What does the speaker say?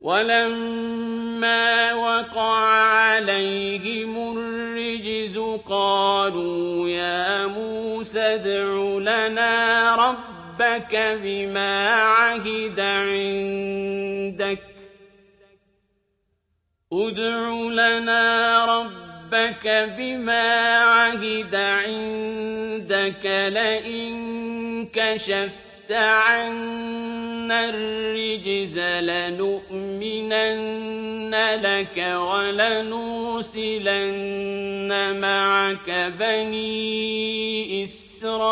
وَلَمَّا وَقَعَ عَلَيْهِمُ الرِّجْزُ قَالُوا يَا مُوسَى ادْعُ لَنَا رَبَّكَ بِمَا عَهِدَ عِندَكَ. لَئِن كَشَفْتَ عَنَّا الرِّجْزَ لَنُؤْمِنَنَّ لَكَ وَلَنُرْسِلَنَّ مَعَكَ بَنِي إِسْرَائِيلَ.